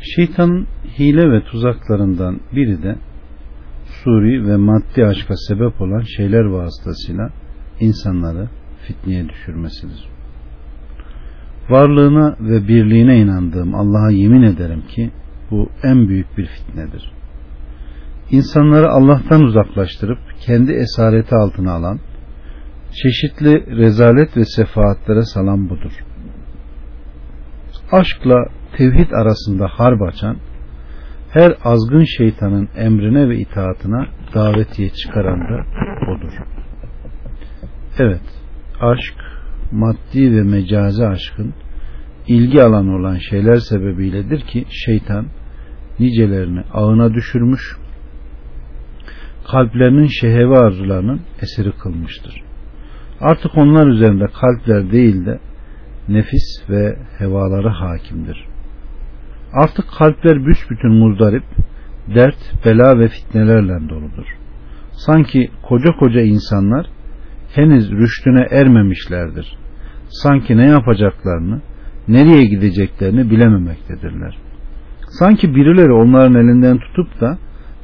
Şeytanın hile ve tuzaklarından biri de suri ve maddi aşka sebep olan şeyler vasıtasıyla insanları fitneye düşürmesidir. Varlığına ve birliğine inandığım Allah'a yemin ederim ki bu en büyük bir fitnedir. İnsanları Allah'tan uzaklaştırıp kendi esareti altına alan, çeşitli rezalet ve sefaatlere salan budur. Aşkla tevhid arasında harp açan, her azgın şeytanın emrine ve itaatına davetiye çıkaran da odur. Evet, aşk, maddi ve mecazi aşkın ilgi alanı olan şeyler sebebiyledir ki şeytan nicelerini ağına düşürmüş, kalplerinin şehevi arzularının esiri kılmıştır. Artık onlar üzerinde kalpler değil de nefis ve hevaları hakimdir. Artık kalpler büsbütün muzdarip, dert, bela ve fitnelerle doludur. Sanki koca koca insanlar henüz rüştüne ermemişlerdir. Sanki ne yapacaklarını, nereye gideceklerini bilememektedirler. Sanki birileri onların elinden tutup da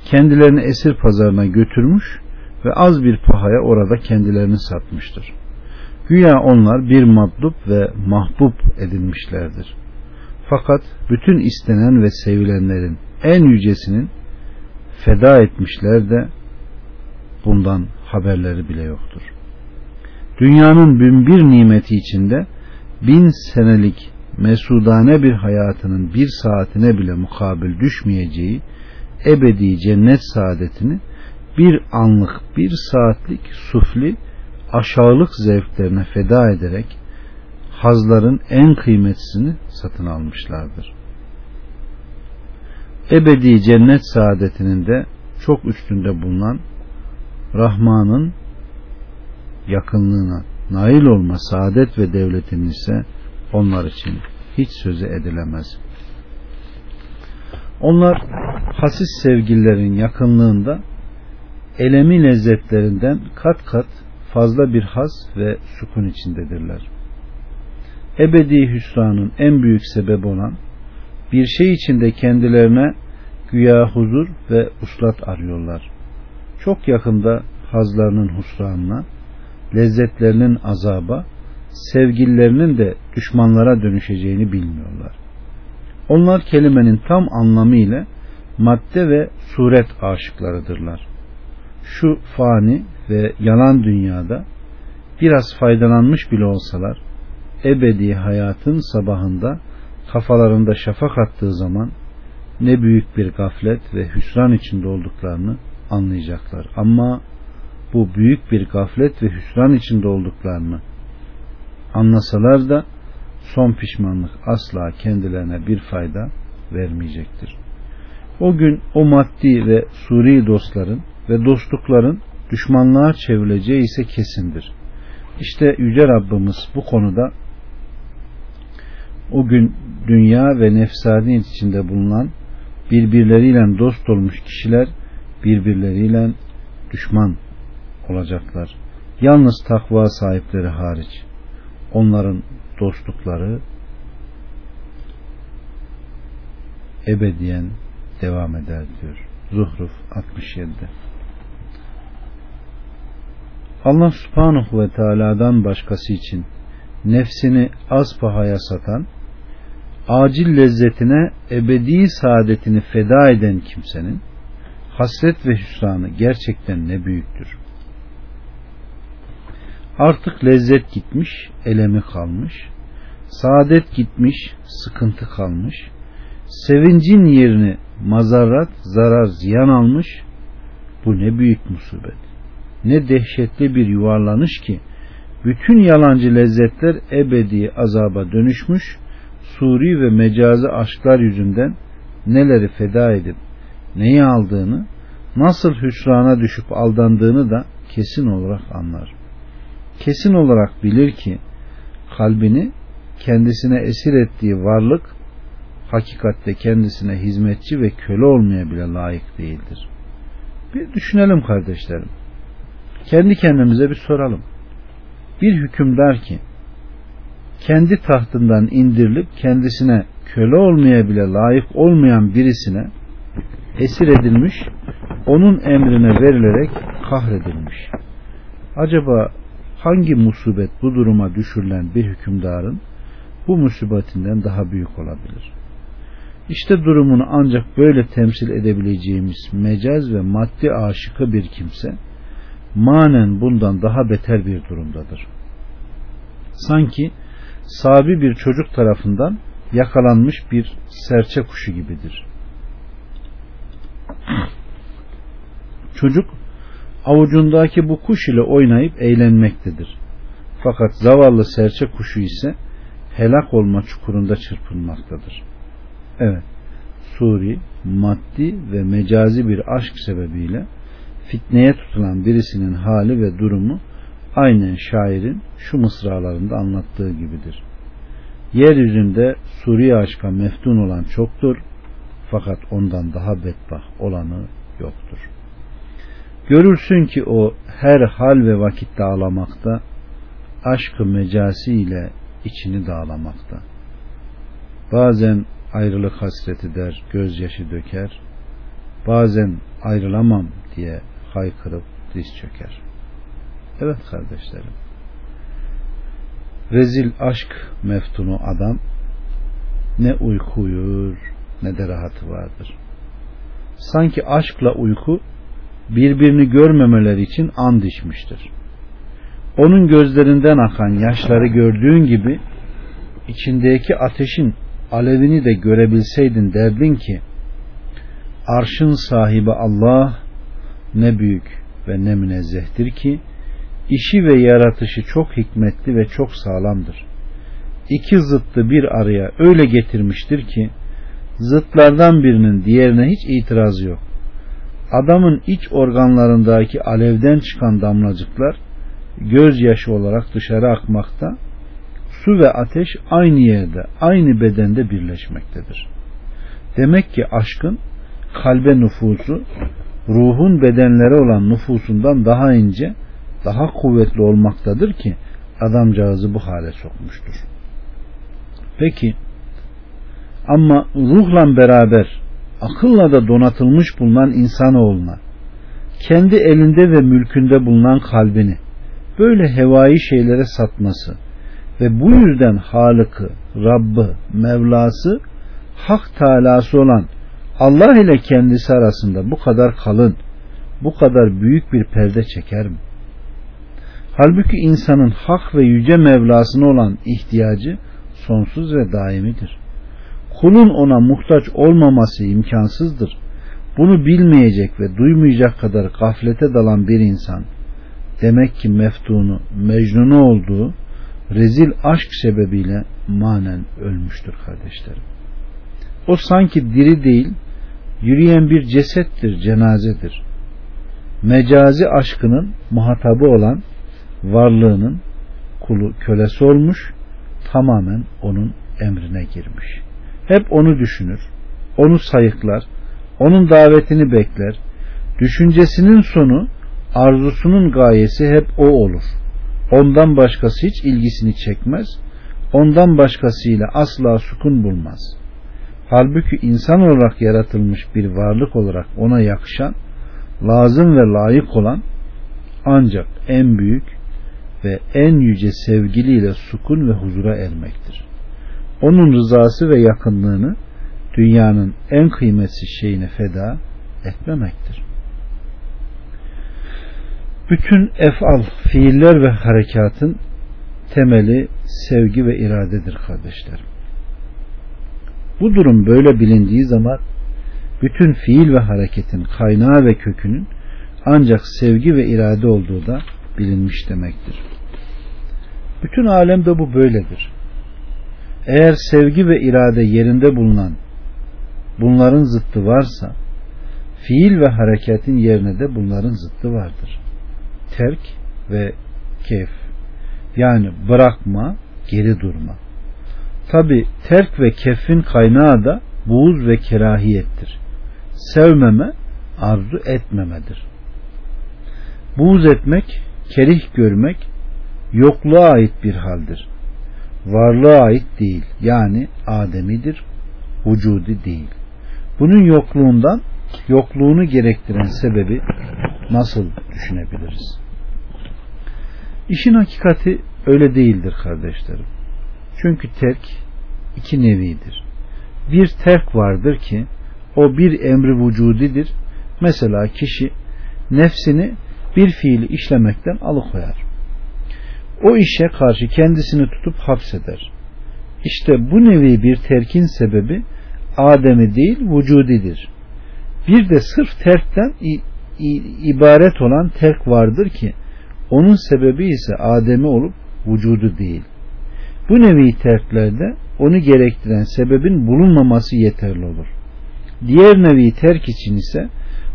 kendilerini esir pazarına götürmüş ve az bir pahaya orada kendilerini satmıştır. Güya onlar bir matlup ve mahbub edilmişlerdir. Fakat bütün istenen ve sevilenlerin en yücesinin feda etmişler de bundan haberleri bile yoktur. Dünyanın bin bir nimeti içinde bin senelik mesudane bir hayatının bir saatine bile mukabil düşmeyeceği ebedi cennet saadetini bir anlık bir saatlik sufli aşağılık zevklerine feda ederek hazların en kıymetlisini satın almışlardır. Ebedi cennet saadetinin de çok üstünde bulunan Rahman'ın yakınlığına nail olma saadet ve devletinin ise onlar için hiç sözü edilemez. Onlar hasis sevgililerin yakınlığında elemi lezzetlerinden kat kat fazla bir haz ve sukun içindedirler. Ebedi hüsranın en büyük sebebi olan bir şey içinde kendilerine güya huzur ve uslat arıyorlar. Çok yakında hazlarının husranına, lezzetlerinin azaba, sevgililerinin de düşmanlara dönüşeceğini bilmiyorlar. Onlar kelimenin tam anlamıyla madde ve suret aşıklarıdırlar. Şu fani ve yalan dünyada biraz faydalanmış bile olsalar ebedi hayatın sabahında kafalarında şafak attığı zaman ne büyük bir gaflet ve hüsran içinde olduklarını anlayacaklar. Ama bu büyük bir gaflet ve hüsran içinde olduklarını anlasalar da son pişmanlık asla kendilerine bir fayda vermeyecektir. O gün o maddi ve suri dostların ve dostlukların düşmanlığa çevrileceği ise kesindir. İşte Yüce Rabbimiz bu konuda o gün dünya ve nefsaniyet içinde bulunan birbirleriyle dost olmuş kişiler birbirleriyle düşman olacaklar. Yalnız takva sahipleri hariç. Onların dostlukları ebediyen devam eder diyor. Zuhruf 67. Allah subhanahu ve teala'dan başkası için nefsini az pahaya satan, acil lezzetine ebedi saadetini feda eden kimsenin hasret ve hüsranı gerçekten ne büyüktür. Artık lezzet gitmiş, elemi kalmış. Saadet gitmiş, sıkıntı kalmış. Sevincin yerini mazarrat, zarar, ziyan almış. Bu ne büyük musibet. Ne dehşetli bir yuvarlanış ki bütün yalancı lezzetler ebedi azaba dönüşmüş. Suri ve mecazi aşklar yüzünden neleri feda edip neyi aldığını, nasıl hüsrana düşüp aldandığını da kesin olarak anlar kesin olarak bilir ki kalbini kendisine esir ettiği varlık hakikatte kendisine hizmetçi ve köle olmaya bile layık değildir. Bir düşünelim kardeşlerim. Kendi kendimize bir soralım. Bir hükümdar ki kendi tahtından indirilip kendisine köle olmaya bile layık olmayan birisine esir edilmiş, onun emrine verilerek kahredilmiş. Acaba hangi musibet bu duruma düşürülen bir hükümdarın bu musibetinden daha büyük olabilir? İşte durumunu ancak böyle temsil edebileceğimiz mecaz ve maddi aşıkı bir kimse manen bundan daha beter bir durumdadır. Sanki sabi bir çocuk tarafından yakalanmış bir serçe kuşu gibidir. Çocuk avucundaki bu kuş ile oynayıp eğlenmektedir. Fakat zavallı serçe kuşu ise helak olma çukurunda çırpınmaktadır. Evet, Suri, maddi ve mecazi bir aşk sebebiyle fitneye tutulan birisinin hali ve durumu aynen şairin şu mısralarında anlattığı gibidir. Yeryüzünde Suriye aşka meftun olan çoktur fakat ondan daha bedbah olanı yoktur. Görürsün ki o her hal ve vakitte ağlamakta, aşkı mecasi ile içini dağlamakta. Bazen ayrılık hasreti der, gözyaşı döker, bazen ayrılamam diye haykırıp diz çöker. Evet kardeşlerim, rezil aşk meftunu adam ne uyku uyur ne de rahatı vardır. Sanki aşkla uyku birbirini görmemeleri için and içmiştir. Onun gözlerinden akan yaşları gördüğün gibi içindeki ateşin alevini de görebilseydin derdin ki arşın sahibi Allah ne büyük ve ne münezzehtir ki işi ve yaratışı çok hikmetli ve çok sağlamdır. İki zıttı bir araya öyle getirmiştir ki zıtlardan birinin diğerine hiç itirazı yok. Adamın iç organlarındaki alevden çıkan damlacıklar gözyaşı olarak dışarı akmakta, su ve ateş aynı yerde, aynı bedende birleşmektedir. Demek ki aşkın kalbe nüfusu, ruhun bedenleri olan nüfusundan daha ince, daha kuvvetli olmaktadır ki adamcağızı bu hale sokmuştur. Peki ama ruhla beraber akılla da donatılmış bulunan insanoğluna kendi elinde ve mülkünde bulunan kalbini böyle hevai şeylere satması ve bu yüzden Halık'ı, Rabb'ı, Mevlası, Hak Teala'sı olan Allah ile kendisi arasında bu kadar kalın, bu kadar büyük bir perde çeker mi? Halbuki insanın hak ve yüce Mevlasına olan ihtiyacı sonsuz ve daimidir. Kulun ona muhtaç olmaması imkansızdır. Bunu bilmeyecek ve duymayacak kadar gaflete dalan bir insan demek ki meftunu, mecnunu olduğu rezil aşk sebebiyle manen ölmüştür kardeşlerim. O sanki diri değil, yürüyen bir cesettir, cenazedir. Mecazi aşkının muhatabı olan varlığının kulu kölesi olmuş, tamamen onun emrine girmiş. Hep onu düşünür, onu sayıklar, onun davetini bekler. Düşüncesinin sonu, arzusunun gayesi hep o olur. Ondan başkası hiç ilgisini çekmez, ondan başkasıyla asla sukun bulmaz. Halbuki insan olarak yaratılmış bir varlık olarak ona yakışan, lazım ve layık olan ancak en büyük ve en yüce sevgiliyle sukun ve huzura ermektir. Onun rızası ve yakınlığını dünyanın en kıymetli şeyine feda etmemektir. Bütün efal, fiiller ve harekatın temeli sevgi ve iradedir kardeşlerim. Bu durum böyle bilindiği zaman bütün fiil ve hareketin kaynağı ve kökünün ancak sevgi ve irade olduğu da bilinmiş demektir. Bütün alemde bu böyledir. Eğer sevgi ve irade yerinde bulunan bunların zıttı varsa fiil ve hareketin yerine de bunların zıttı vardır. Terk ve keyf yani bırakma, geri durma. Tabi terk ve kefin kaynağı da buğuz ve kerahiyettir. Sevmeme, arzu etmemedir. Buğz etmek, kerih görmek, yokluğa ait bir haldir. varlığa ait değil. Yani Ademidir, vücudi değil. Bunun yokluğundan yokluğunu gerektiren sebebi nasıl düşünebiliriz? İşin hakikati öyle değildir kardeşlerim. Çünkü terk iki nevidir. Bir terk vardır ki o bir emri vücudidir. Mesela kişi nefsini bir fiili işlemekten alıkoyar. O işe karşı kendisini tutup hapseder. İşte bu nevi bir terkin sebebi Adem'i değil vücudidir. Bir de sırf terkten ibaret olan terk vardır ki onun sebebi ise Adem'i olup vücudu değil. Bu nevi terklerde onu gerektiren sebebin bulunmaması yeterli olur. Diğer nevi terk için ise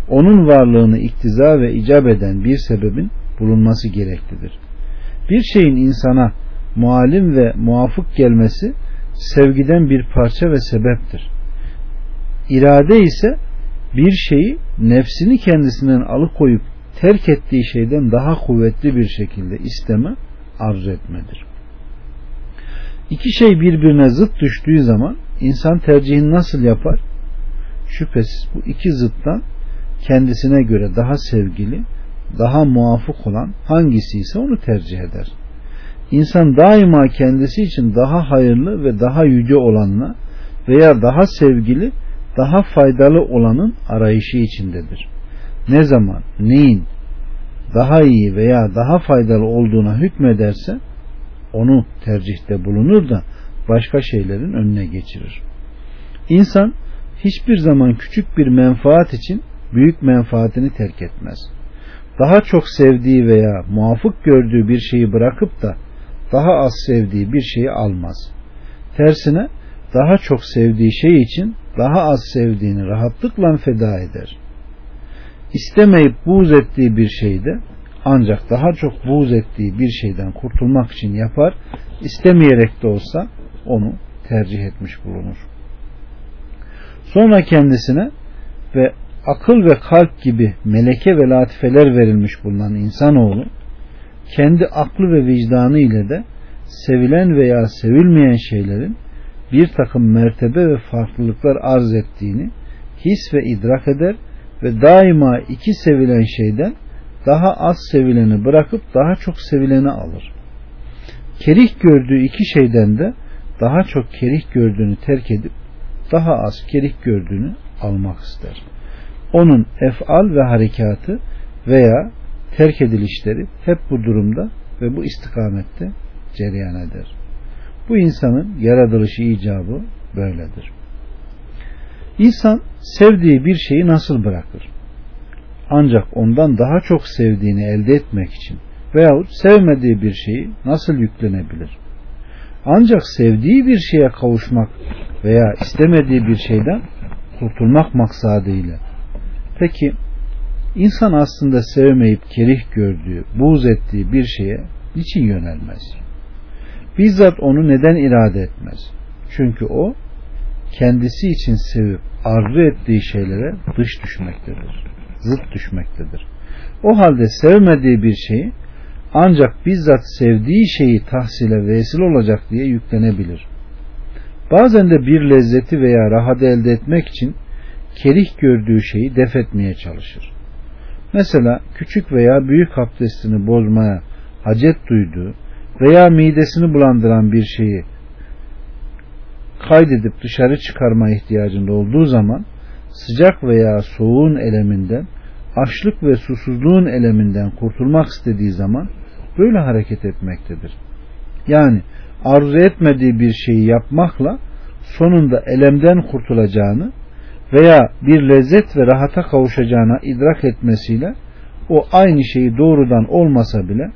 onun varlığını iktiza ve icap eden bir sebebin bulunması gereklidir. Bir şeyin insana mualim ve muafık gelmesi sevgiden bir parça ve sebeptir. İrade ise bir şeyi nefsini kendisinden alıkoyup terk ettiği şeyden daha kuvvetli bir şekilde isteme, arzu etmedir. İki şey birbirine zıt düştüğü zaman insan tercihini nasıl yapar? Şüphesiz bu iki zıttan kendisine göre daha sevgili, daha muafık olan hangisi ise onu tercih eder. İnsan daima kendisi için daha hayırlı ve daha yüce olanla veya daha sevgili, daha faydalı olanın arayışı içindedir. Ne zaman neyin daha iyi veya daha faydalı olduğuna hükmederse onu tercihte bulunur da başka şeylerin önüne geçirir. İnsan hiçbir zaman küçük bir menfaat için büyük menfaatini terk etmez. Daha çok sevdiği veya muafık gördüğü bir şeyi bırakıp da daha az sevdiği bir şeyi almaz. Tersine daha çok sevdiği şey için daha az sevdiğini rahatlıkla feda eder. İstemeyip buğz ettiği bir şeyde ancak daha çok buğz ettiği bir şeyden kurtulmak için yapar, istemeyerek de olsa onu tercih etmiş bulunur. Sonra kendisine ve akıl ve kalp gibi meleke ve latifeler verilmiş bulunan insanoğlu kendi aklı ve vicdanı ile de sevilen veya sevilmeyen şeylerin bir takım mertebe ve farklılıklar arz ettiğini his ve idrak eder ve daima iki sevilen şeyden daha az sevileni bırakıp daha çok sevileni alır. Kerih gördüğü iki şeyden de daha çok kerih gördüğünü terk edip daha az kerih gördüğünü almak ister. Onun efal ve harekatı veya terk edilişleri hep bu durumda ve bu istikamette cereyan eder. Bu insanın yaratılışı icabı böyledir. İnsan sevdiği bir şeyi nasıl bırakır? Ancak ondan daha çok sevdiğini elde etmek için veyahut sevmediği bir şeyi nasıl yüklenebilir? Ancak sevdiği bir şeye kavuşmak veya istemediği bir şeyden kurtulmak maksadıyla. Peki insan aslında sevmeyip kerih gördüğü, buğz ettiği bir şeye niçin yönelmez? Bizzat onu neden irade etmez? Çünkü o kendisi için sevip arzu ettiği şeylere dış düşmektedir. Zıt düşmektedir. O halde sevmediği bir şeyi ancak bizzat sevdiği şeyi tahsile vesil olacak diye yüklenebilir. Bazen de bir lezzeti veya rahat elde etmek için kerih gördüğü şeyi def etmeye çalışır. Mesela küçük veya büyük abdestini bozmaya hacet duyduğu veya midesini bulandıran bir şeyi kaydedip dışarı çıkarma ihtiyacında olduğu zaman sıcak veya soğuğun eleminden, açlık ve susuzluğun eleminden kurtulmak istediği zaman böyle hareket etmektedir. Yani arzu etmediği bir şeyi yapmakla sonunda elemden kurtulacağını veya bir lezzet ve rahata kavuşacağına idrak etmesiyle o aynı şeyi doğrudan olmasa bile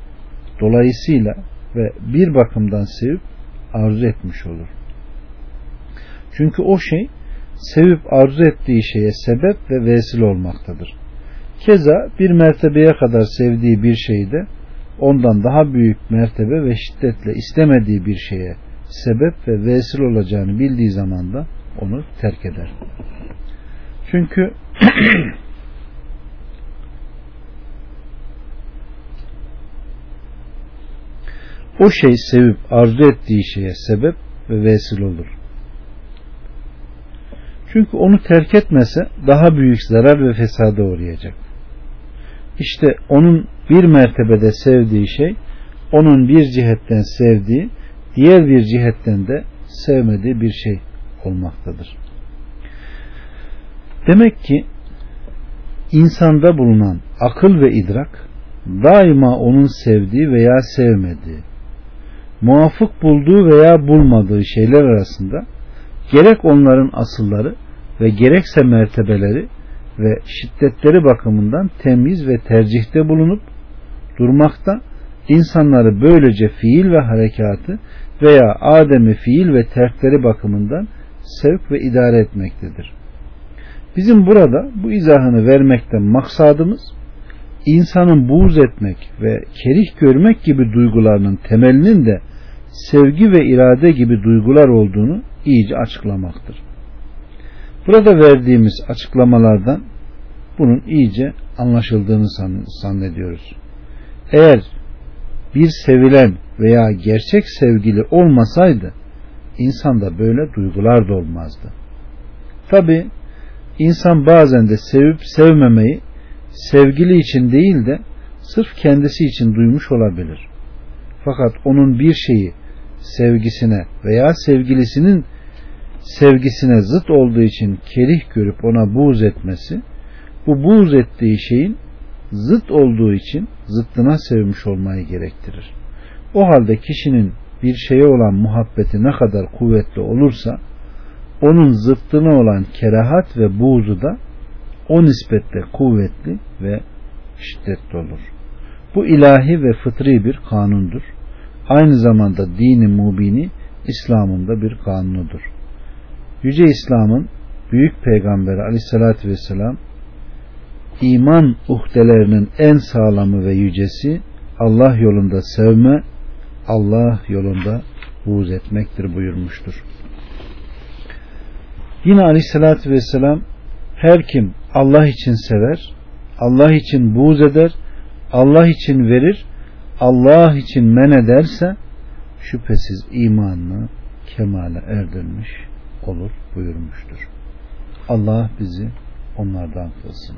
dolayısıyla ve bir bakımdan sevip arzu etmiş olur. Çünkü o şey sevip arzu ettiği şeye sebep ve vesile olmaktadır. Keza bir mertebeye kadar sevdiği bir şeyi de ondan daha büyük mertebe ve şiddetle istemediği bir şeye sebep ve vesile olacağını bildiği zaman da onu terk eder. Çünkü o şey sevip arzu ettiği şeye sebep ve vesile olur. Çünkü onu terk etmese daha büyük zarar ve fesada uğrayacak. İşte onun bir mertebede sevdiği şey onun bir cihetten sevdiği diğer bir cihetten de sevmediği bir şey olmaktadır. Demek ki insanda bulunan akıl ve idrak daima onun sevdiği veya sevmediği, muafık bulduğu veya bulmadığı şeyler arasında gerek onların asılları ve gerekse mertebeleri ve şiddetleri bakımından temiz ve tercihte bulunup durmakta insanları böylece fiil ve harekatı veya Adem'i fiil ve terkleri bakımından sevk ve idare etmektedir. Bizim burada bu izahını vermekten maksadımız insanın buğz etmek ve kerih görmek gibi duygularının temelinin de sevgi ve irade gibi duygular olduğunu iyice açıklamaktır. Burada verdiğimiz açıklamalardan bunun iyice anlaşıldığını zannediyoruz. Eğer bir sevilen veya gerçek sevgili olmasaydı insanda böyle duygular da olmazdı. Tabi insan bazen de sevip sevmemeyi sevgili için değil de sırf kendisi için duymuş olabilir. Fakat onun bir şeyi sevgisine veya sevgilisinin sevgisine zıt olduğu için kerih görüp ona buğz etmesi bu buğz ettiği şeyin zıt olduğu için zıttına sevmiş olmayı gerektirir. O halde kişinin bir şeye olan muhabbeti ne kadar kuvvetli olursa onun zıttına olan kerahat ve buğzu da o nispette kuvvetli ve şiddetli olur. Bu ilahi ve fıtri bir kanundur. Aynı zamanda dini mubini İslam'ın da bir kanunudur. Yüce İslam'ın büyük peygamberi aleyhissalatü vesselam iman uhdelerinin en sağlamı ve yücesi Allah yolunda sevme, Allah yolunda buğz etmektir buyurmuştur. Yine aleyhissalatü vesselam her kim Allah için sever, Allah için buğz eder, Allah için verir, Allah için men ederse şüphesiz imanını kemale erdirmiş olur buyurmuştur. Allah bizi onlardan kılsın.